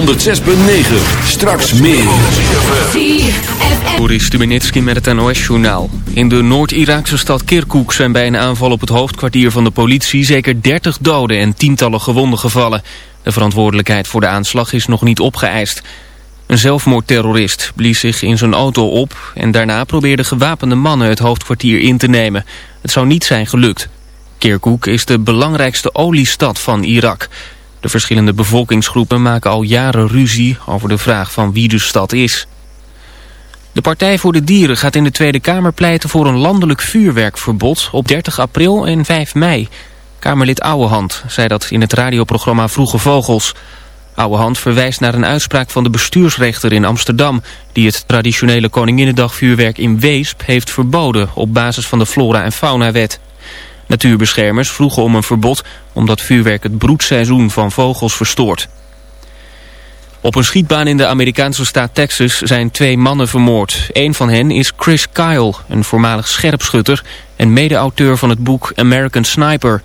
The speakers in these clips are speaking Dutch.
106.9. Straks meer. Boris Stubenitski met het NOS-journaal. In de Noord-Iraakse stad Kirkuk zijn bij een aanval op het hoofdkwartier van de politie... zeker 30 doden en tientallen gewonden gevallen. De verantwoordelijkheid voor de aanslag is nog niet opgeëist. Een zelfmoordterrorist blies zich in zijn auto op... en daarna probeerden gewapende mannen het hoofdkwartier in te nemen. Het zou niet zijn gelukt. Kirkuk is de belangrijkste oliestad van Irak... De verschillende bevolkingsgroepen maken al jaren ruzie over de vraag van wie de stad is. De Partij voor de Dieren gaat in de Tweede Kamer pleiten voor een landelijk vuurwerkverbod op 30 april en 5 mei. Kamerlid Ouwehand zei dat in het radioprogramma Vroege Vogels. Ouwehand verwijst naar een uitspraak van de bestuursrechter in Amsterdam... die het traditionele Koninginnedagvuurwerk in Weesp heeft verboden... op basis van de Flora- en Faunawet. Natuurbeschermers vroegen om een verbod omdat vuurwerk het broedseizoen van vogels verstoort. Op een schietbaan in de Amerikaanse staat Texas zijn twee mannen vermoord. Een van hen is Chris Kyle, een voormalig scherpschutter en mede-auteur van het boek American Sniper.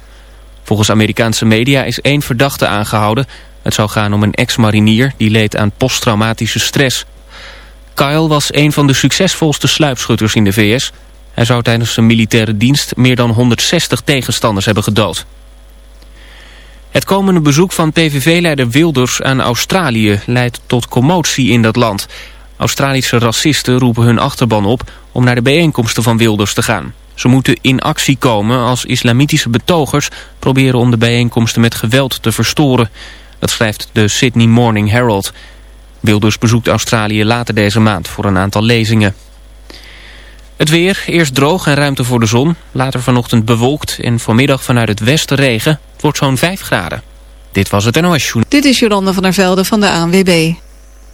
Volgens Amerikaanse media is één verdachte aangehouden. Het zou gaan om een ex-marinier die leed aan posttraumatische stress. Kyle was een van de succesvolste sluipschutters in de VS... Hij zou tijdens zijn militaire dienst meer dan 160 tegenstanders hebben gedood. Het komende bezoek van PVV-leider Wilders aan Australië leidt tot commotie in dat land. Australische racisten roepen hun achterban op om naar de bijeenkomsten van Wilders te gaan. Ze moeten in actie komen als islamitische betogers proberen om de bijeenkomsten met geweld te verstoren. Dat schrijft de Sydney Morning Herald. Wilders bezoekt Australië later deze maand voor een aantal lezingen. Het weer, eerst droog en ruimte voor de zon. Later vanochtend bewolkt en vanmiddag vanuit het westen regen. Wordt zo'n 5 graden. Dit was het NOS. Dit is Jolanda van der Velde van de ANWB.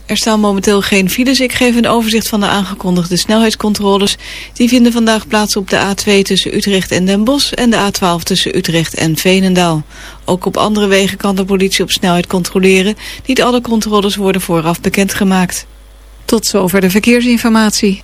Er staan momenteel geen files. Ik geef een overzicht van de aangekondigde snelheidscontroles. Die vinden vandaag plaats op de A2 tussen Utrecht en Den Bosch... en de A12 tussen Utrecht en Veenendaal. Ook op andere wegen kan de politie op snelheid controleren. Niet alle controles worden vooraf bekendgemaakt. Tot zover de verkeersinformatie.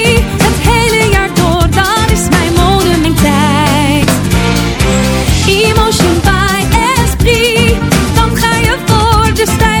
Voor de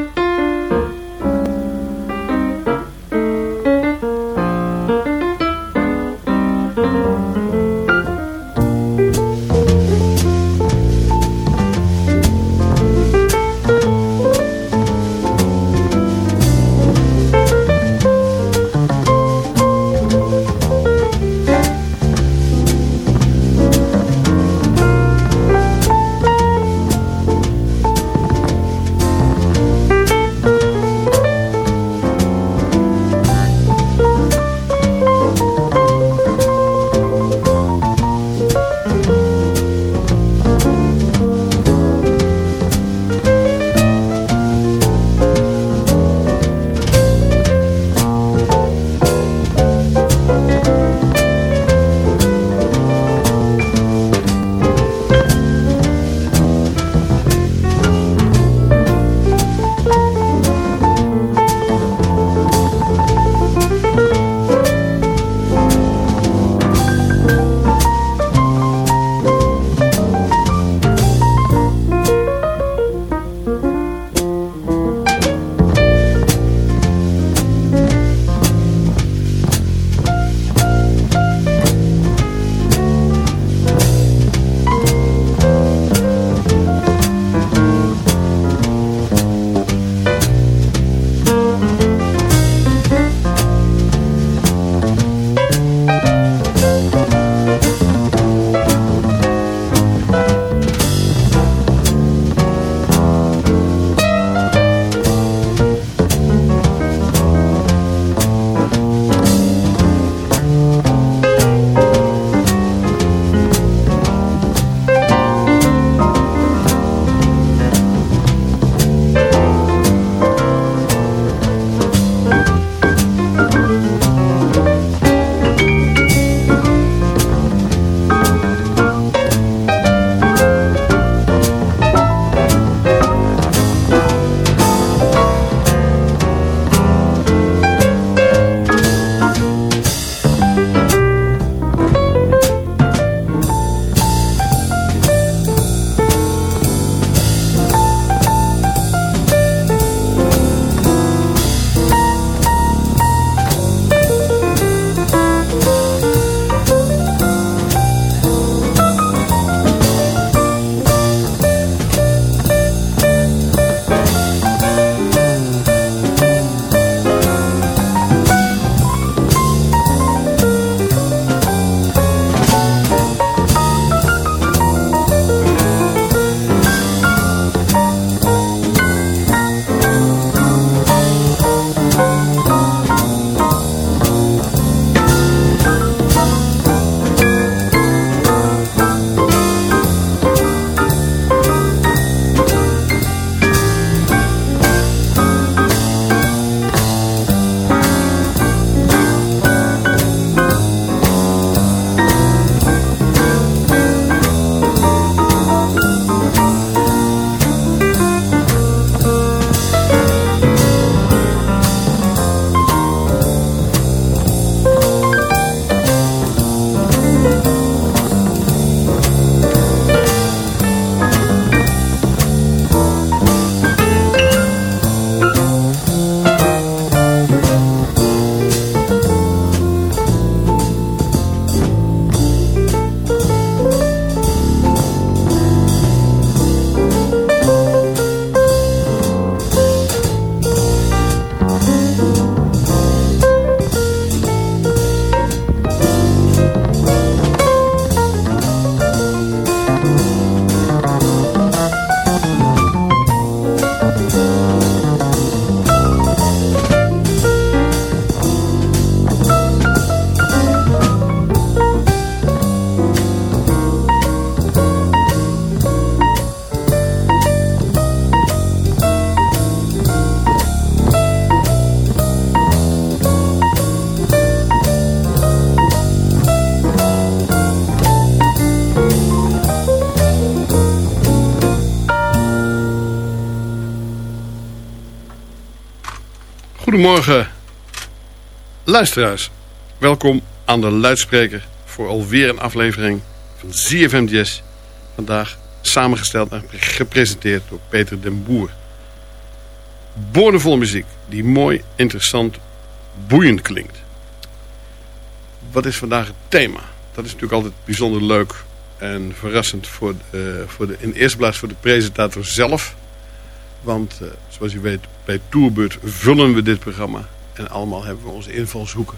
Goedemorgen. Luisteraars, welkom aan de luidspreker voor alweer een aflevering van ZFM Jazz. Vandaag samengesteld en gepresenteerd door Peter den Boer. Boordevolle muziek die mooi, interessant, boeiend klinkt. Wat is vandaag het thema? Dat is natuurlijk altijd bijzonder leuk en verrassend voor de, voor de, in de eerste plaats voor de presentator zelf. Want uh, zoals u weet, bij Tourbeurt vullen we dit programma. En allemaal hebben we onze invalshoeken.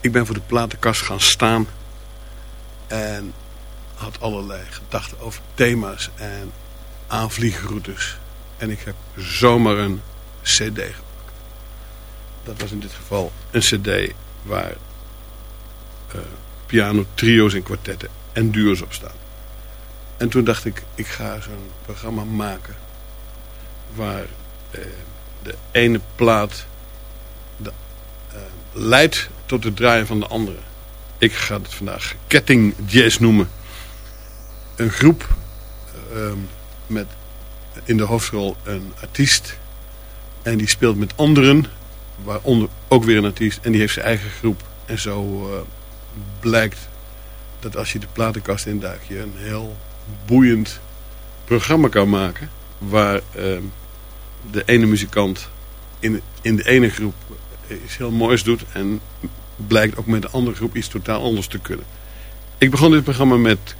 Ik ben voor de platenkast gaan staan. En had allerlei gedachten over thema's en aanvliegroutes. En ik heb zomaar een cd gepakt. Dat was in dit geval een cd waar uh, piano, trio's en kwartetten en duo's op staan. En toen dacht ik, ik ga zo'n programma maken waar eh, de ene plaat de, uh, leidt tot het draaien van de andere. Ik ga het vandaag ketting jazz noemen. Een groep uh, met in de hoofdrol een artiest. En die speelt met anderen, waaronder ook weer een artiest. En die heeft zijn eigen groep. En zo uh, blijkt dat als je de platenkast induikt... je een heel boeiend programma kan maken... waar uh, de ene muzikant in, in de ene groep iets heel moois doet... en blijkt ook met de andere groep iets totaal anders te kunnen. Ik begon dit programma met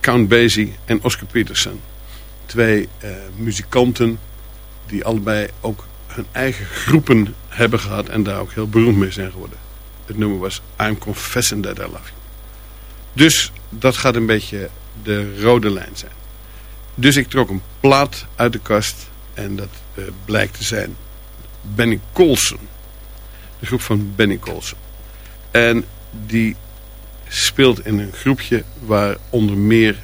Count Basie en Oscar Peterson. Twee uh, muzikanten die allebei ook hun eigen groepen hebben gehad... en daar ook heel beroemd mee zijn geworden. Het nummer was I'm Confessing That I Love You. Dus dat gaat een beetje de rode lijn zijn. Dus ik trok een plaat uit de kast en dat uh, blijkt te zijn Benny Colson. De groep van Benny Colson. En die speelt in een groepje waar onder meer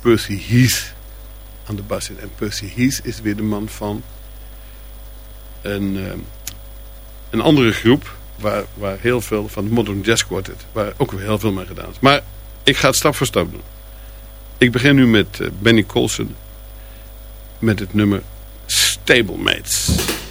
Percy Heath aan de bas zit. En Percy Heath is weer de man van een, uh, een andere groep... Waar, waar heel veel van het Modern Jazz Quartet... waar ook weer heel veel mee gedaan is. Maar ik ga het stap voor stap doen. Ik begin nu met uh, Benny Colson... met het nummer Stablemates.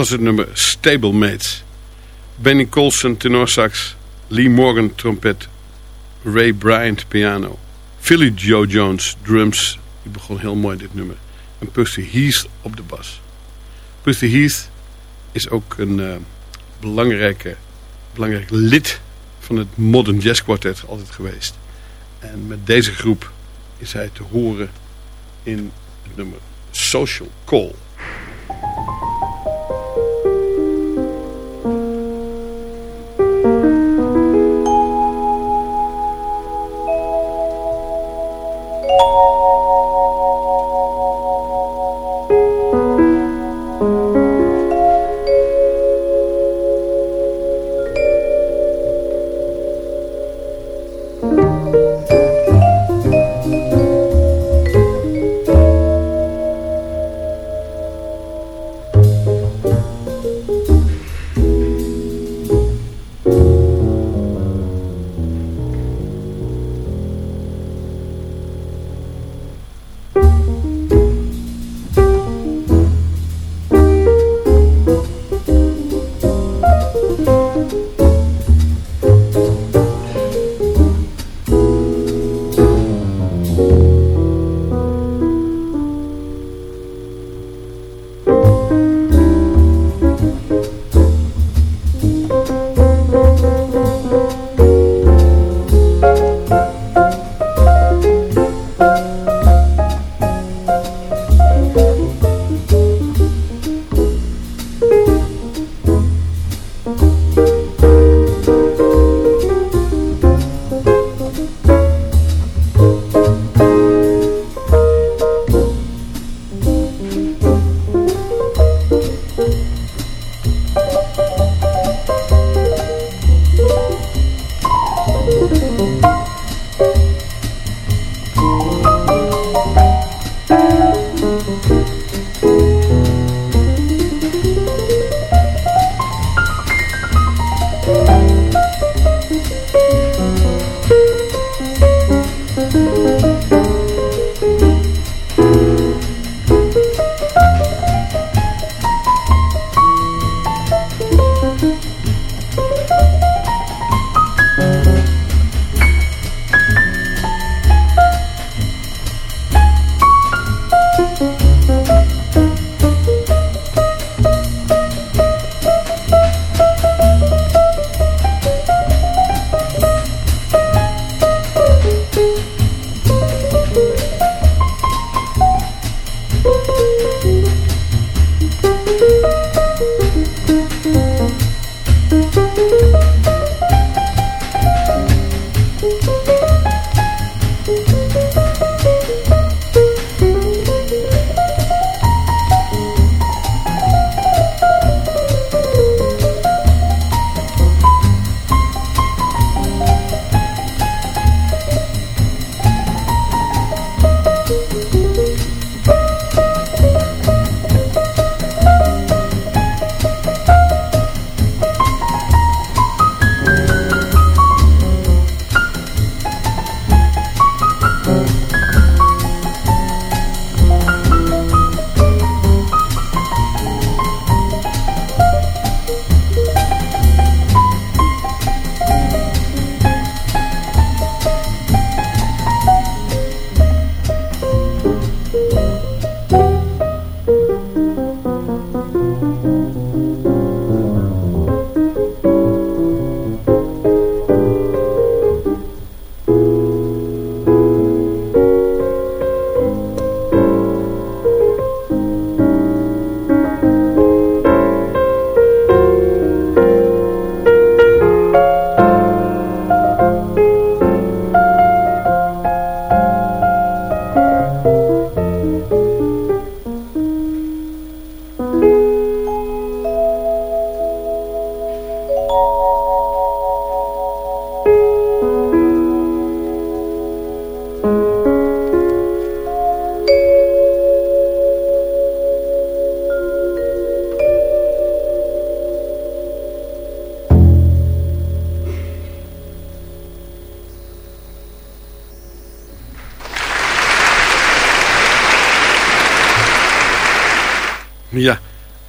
Was het nummer Stablemates. Benny Colson tenorsax, Lee Morgan trompet, Ray Bryant piano, Philly Joe Jones drums, die begon heel mooi dit nummer, en Percy Heath op de bas. Percy Heath is ook een eh, belangrijke, belangrijk lid van het Modern Jazz Quartet altijd geweest. En met deze groep is hij te horen in het nummer Social Call.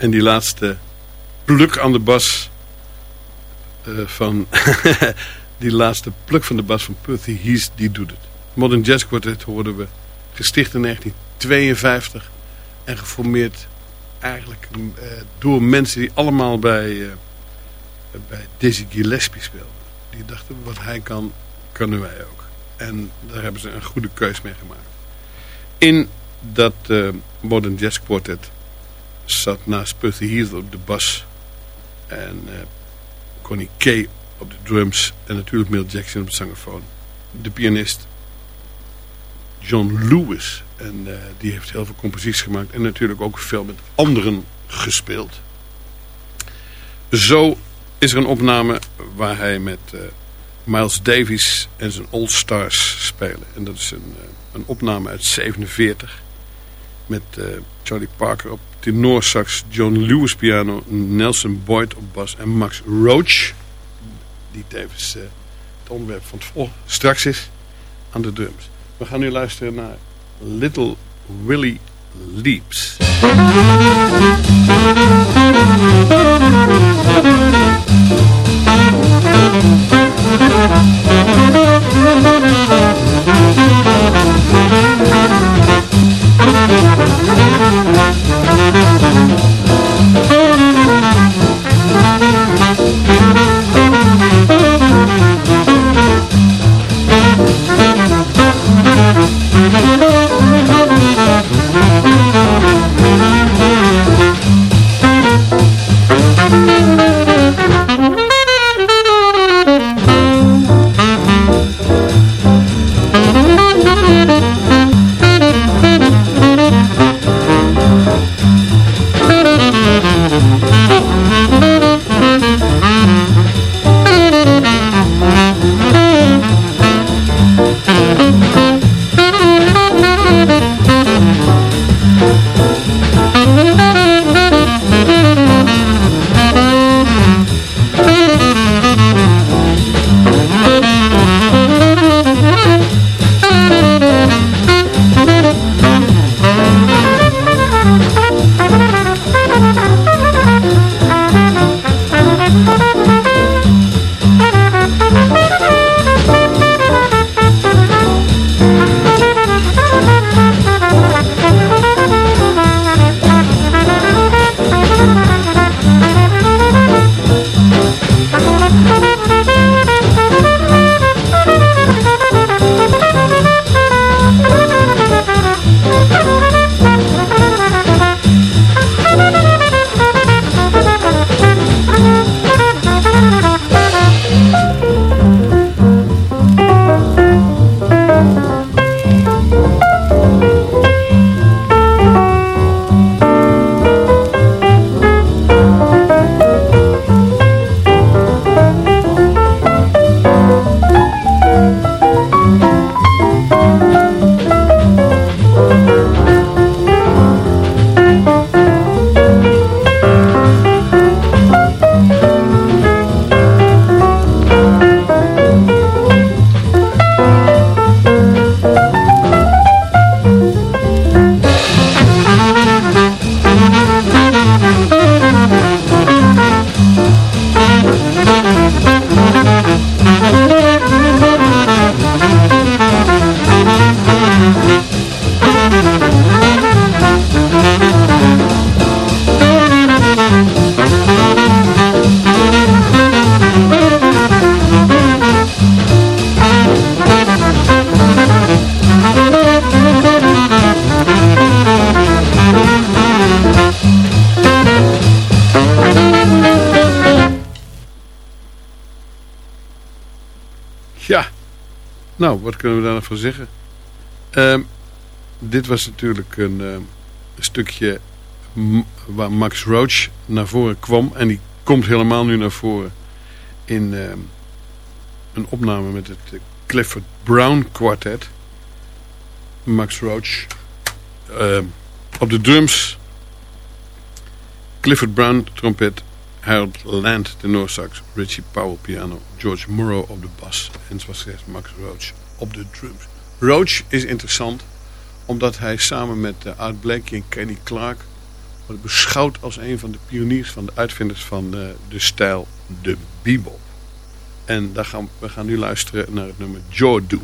En die laatste pluk aan de bas eh, van... die laatste pluk van de bas van Percy Hees, die doet het. Modern Jazz Quartet hoorden we gesticht in 1952 en geformeerd eigenlijk eh, door mensen die allemaal bij, eh, bij Dizzy Gillespie speelden. Die dachten, wat hij kan, kunnen wij ook. En daar hebben ze een goede keus mee gemaakt. In dat Modern Jazz Quartet zat naast Percy Heath op de bas en eh, Connie Kay op de drums en natuurlijk Mill Jackson op de saxofoon. De pianist John Lewis. En eh, die heeft heel veel composities gemaakt. En natuurlijk ook veel met anderen gespeeld. Zo is er een opname waar hij met eh, Miles Davis en zijn All Stars spelen. En dat is een, eh, een opname uit 47. Met eh, Charlie Parker op tenorsax, John Lewis piano, Nelson Boyd op bas en Max Roach. Die tevens eh, het onderwerp van het volgende straks is aan de drums. We gaan nu luisteren naar Little Willie Leaps. Kunnen we daar nog van zeggen? Ehm, dit was natuurlijk een, ehm, stukje waar Max Roach naar voren kwam. En die komt helemaal nu naar voren in ehm, een opname met het eh, Clifford Brown Quartet. Max Roach op de drums. Clifford Brown trompet. Harold Land tenorsax. Richie Powell piano. George Morrow op de bas. En zoals gezegd Max Roach op de drums. Roach is interessant omdat hij samen met eh, Art Blakey en Kenny Clark wordt beschouwd als een van de pioniers van de uitvinders van eh, de stijl de bebop. En gaan, we gaan nu luisteren naar het nummer Jordu. We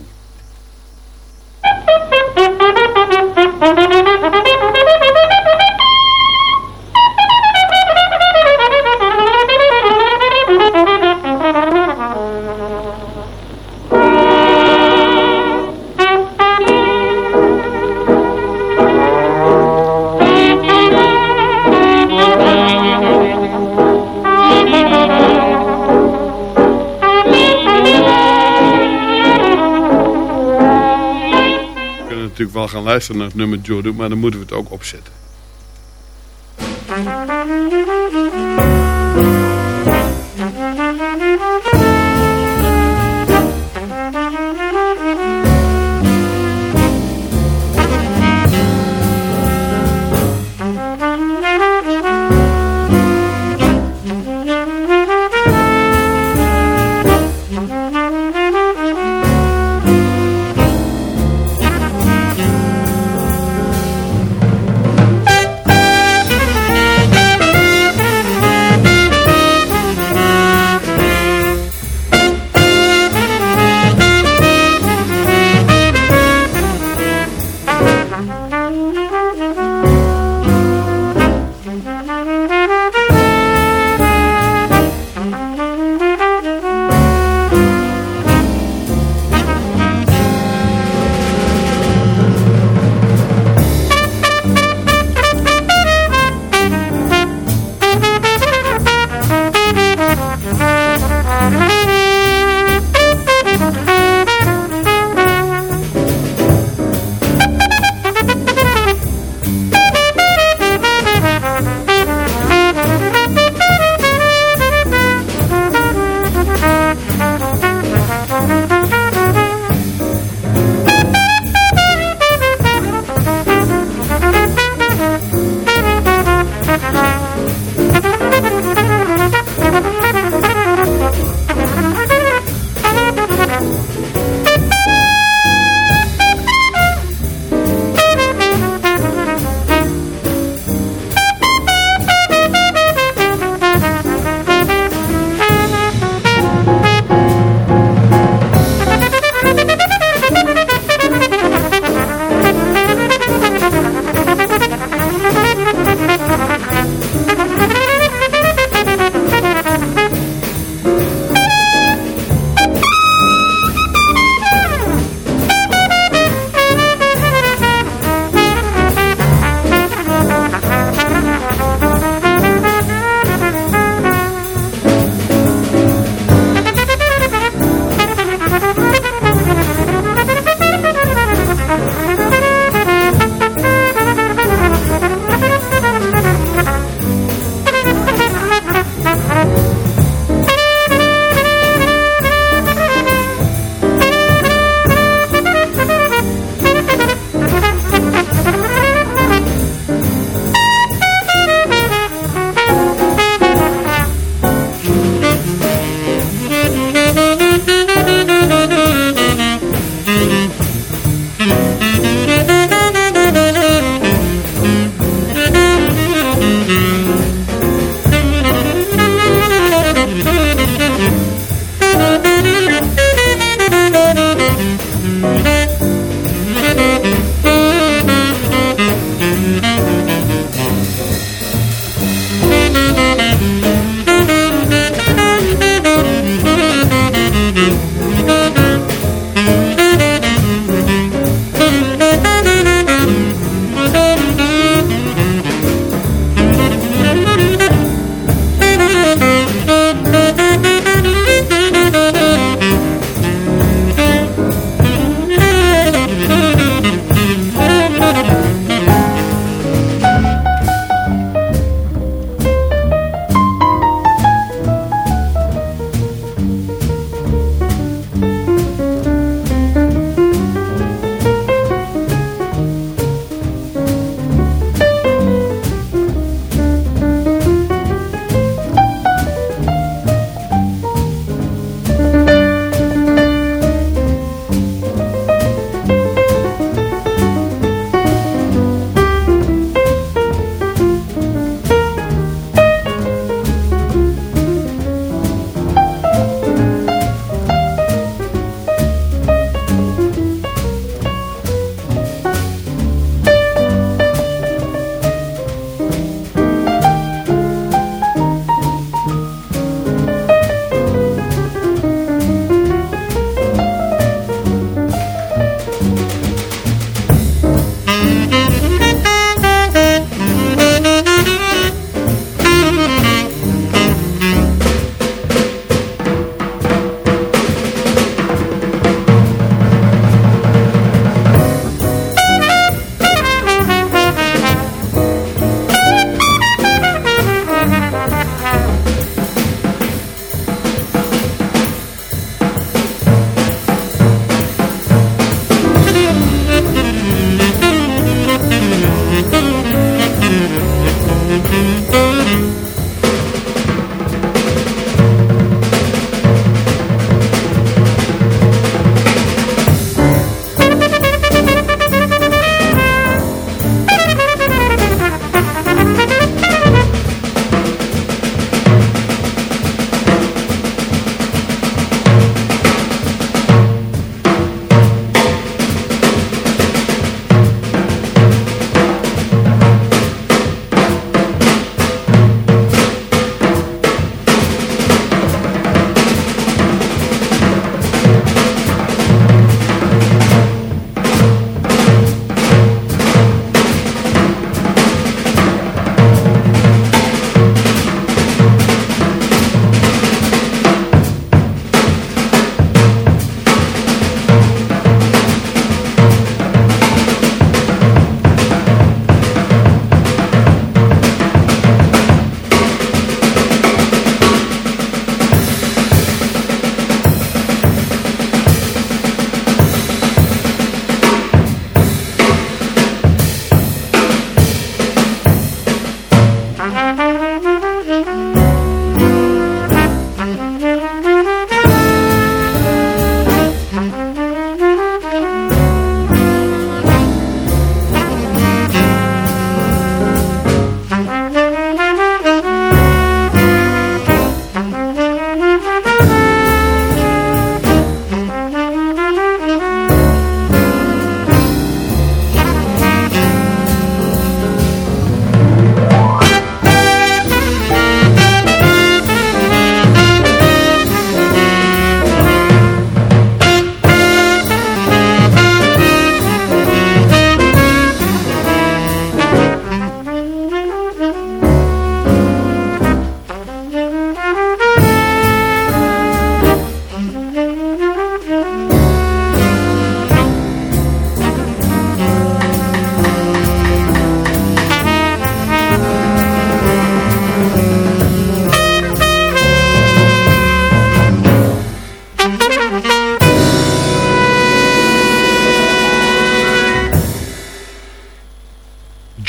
luisteren naar het nummer Jordu, maar dan moeten we het ook opzetten.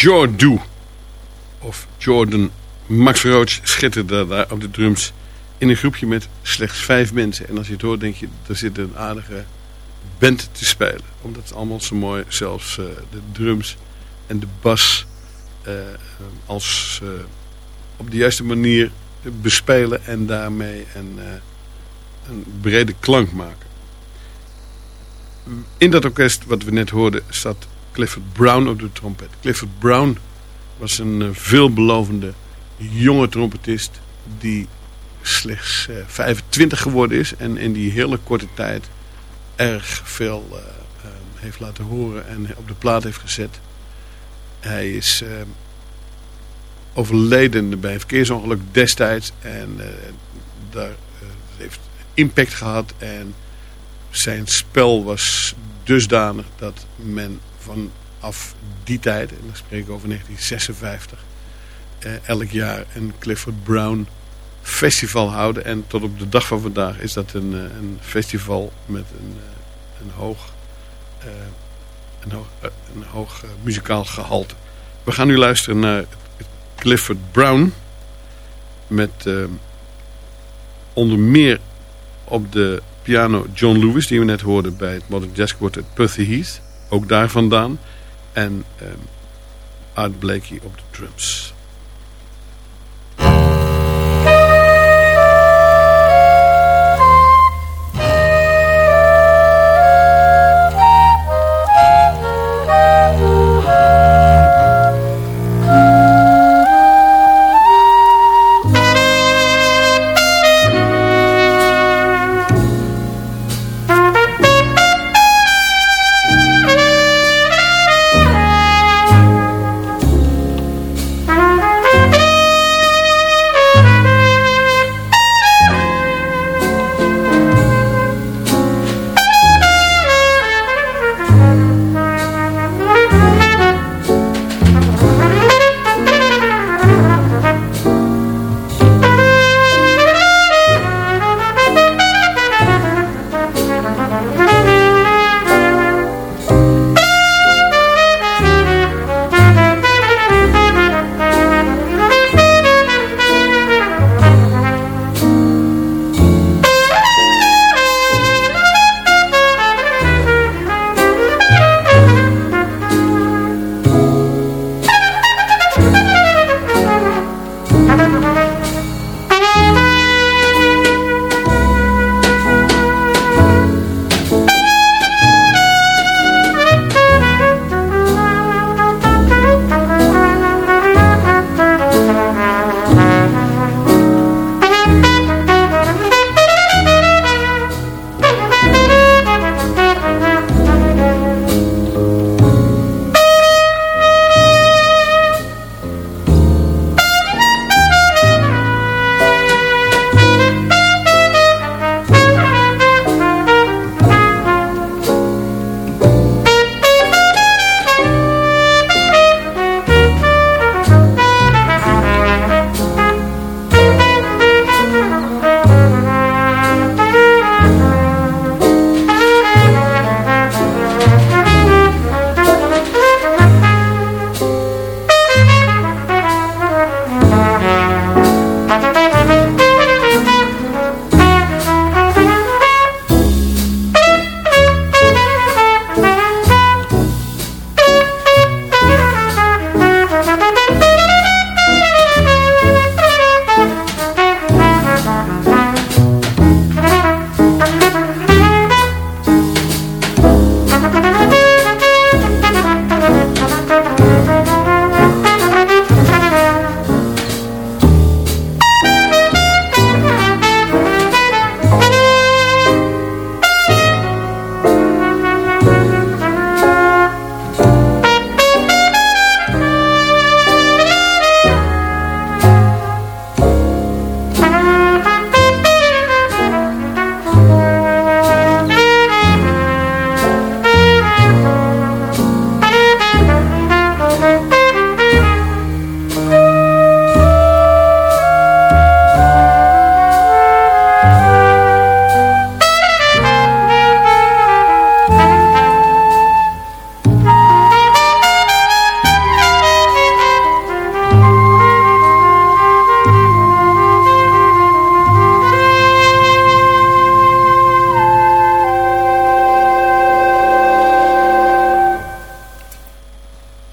Jordu. Of Jordan. Max Roach schitterde daar op de drums. In een groepje met slechts vijf mensen. En als je het hoort denk je, er zit een aardige band te spelen. Omdat het allemaal zo mooi, zelfs uh, de drums en de bas... Uh, als uh, op de juiste manier bespelen en daarmee een, een brede klank maken. In dat orkest wat we net hoorden staat Clifford Brown op de trompet. Clifford Brown was een uh, veelbelovende jonge trompetist die slechts uh, 25 geworden is. En in die hele korte tijd erg veel uh, heeft laten horen en op de plaat heeft gezet. Hij is overleden bij een verkeersongeluk destijds. En daar heeft impact gehad. En zijn spel was dusdanig dat men vanaf die tijd, en dan spreek ik over 1956, eh, elk jaar een Clifford Brown festival houden. En tot op de dag van vandaag is dat een, eh, een festival met een, eh, een hoog, uh, een hoog, een hoog muzikaal gehalte. We gaan nu luisteren naar Clifford Brown met onder meer op de piano John Lewis, die we net hoorden bij het Modern Jazz Quartet Perthy Heath. Ook daar vandaan. En um, Art Blakey op de drums.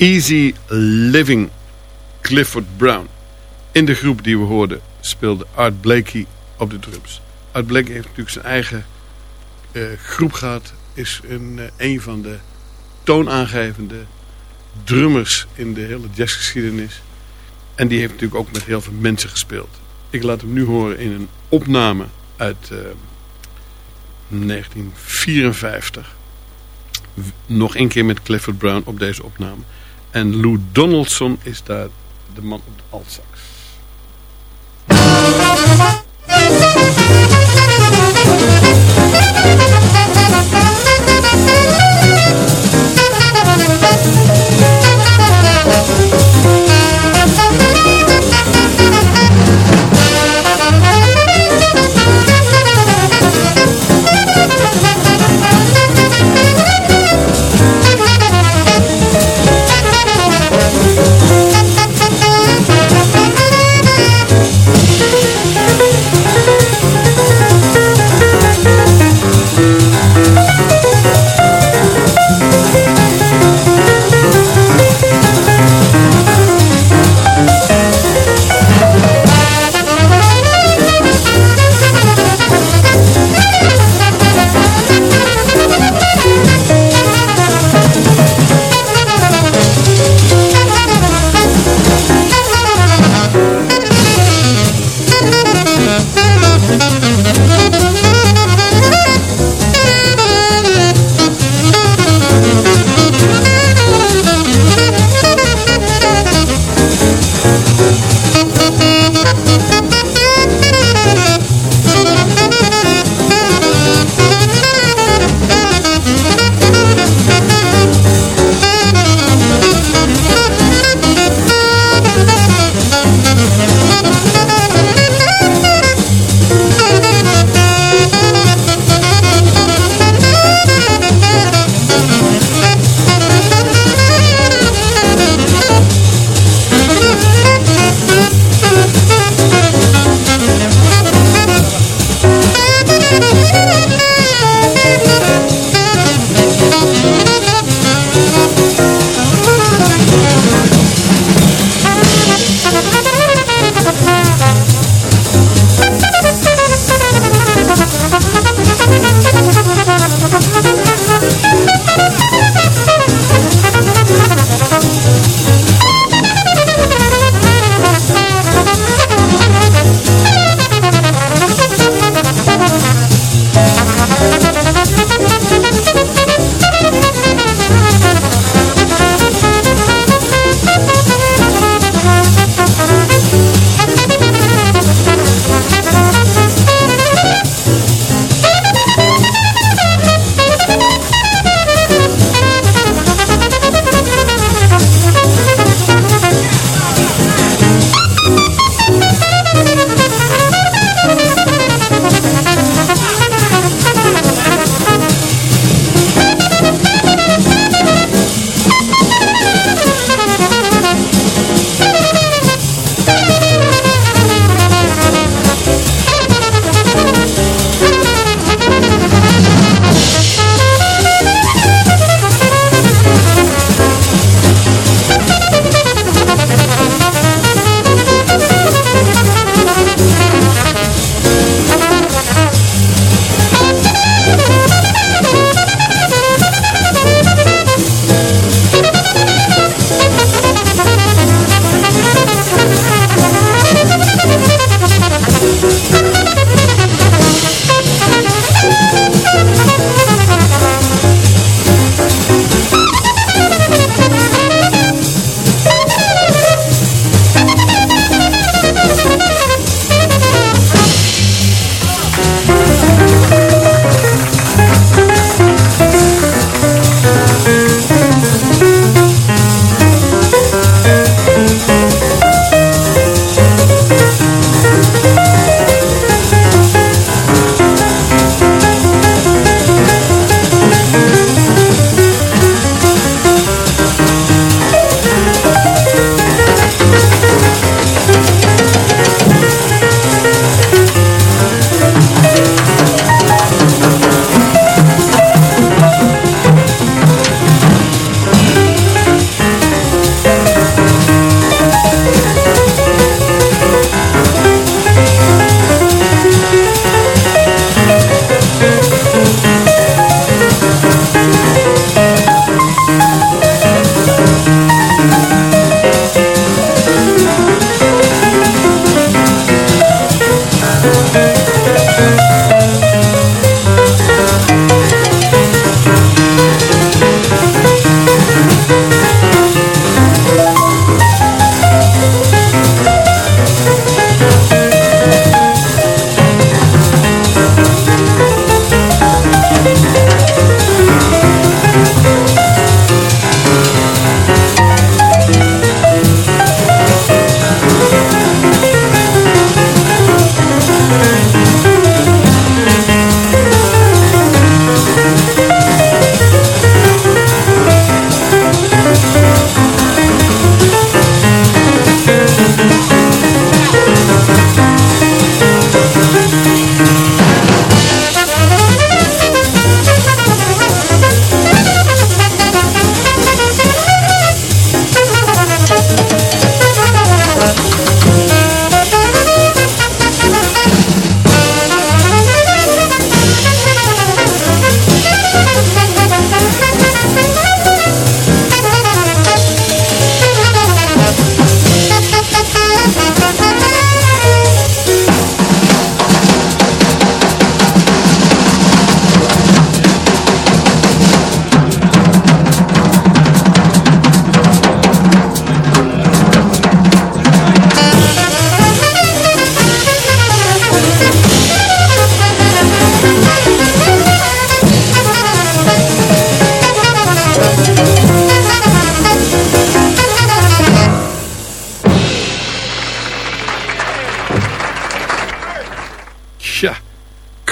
Easy Living, Clifford Brown. In de groep die we hoorden speelde Art Blakey op de drums. Art Blakey heeft natuurlijk zijn eigen eh, groep gehad. Is een, eh, een van de toonaangevende drummers in de hele jazzgeschiedenis. En die heeft natuurlijk ook met heel veel mensen gespeeld. Ik laat hem nu horen in een opname uit eh, 1954. W- Nog een keer met Clifford Brown op deze opname. En Lou Donaldson is daar de man op de altsax.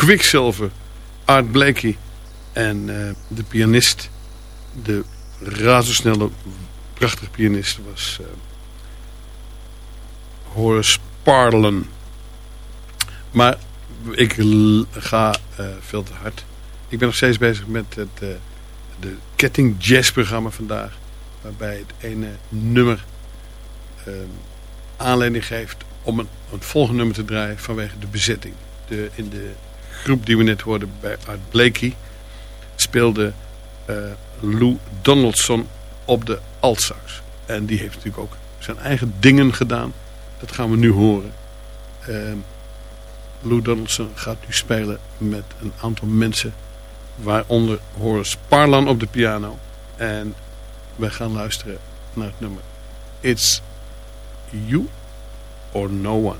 Quicksilver, Art Blakey en eh, de pianist, de razendsnelle, prachtige pianist was eh, Horace Parlan. Maar ik ga eh, veel te hard. Ik ben nog steeds bezig met het de Ketting Jazz programma vandaag. Waarbij het ene nummer aanleiding geeft om een, het volgende nummer te draaien vanwege de bezetting. De, in de groep die we net hoorden bij Art Blakey speelde eh, Lou Donaldson op de altsax. En die heeft natuurlijk ook zijn eigen dingen gedaan. Dat gaan we nu horen. Ehm, Lou Donaldson gaat nu spelen met een aantal mensen. Waaronder Horace Parlan op de piano. En wij gaan luisteren naar het nummer It's You or No One.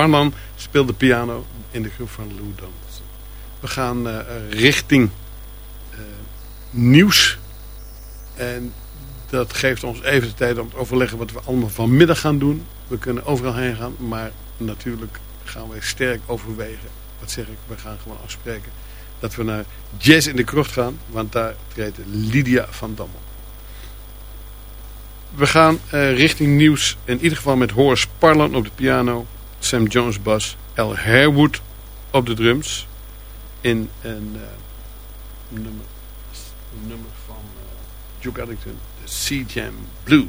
Parman speelde piano in de groep van Lou Donaldson. We gaan eh, richting eh, nieuws. En dat geeft ons even de tijd om te overleggen wat we allemaal vanmiddag gaan doen. We kunnen overal heen gaan, maar natuurlijk gaan we sterk overwegen. Wat zeg ik? We gaan gewoon afspreken dat we naar Jazz in de Krocht gaan, want daar treedt Lydia van Dam op. We gaan eh, richting nieuws, in ieder geval met Horace Parlan op de piano, Sam Jones bas, Al Harewood op de drums. In een eh, nummer, nummer van uh, Duke Ellington, de Sea Jam Blues.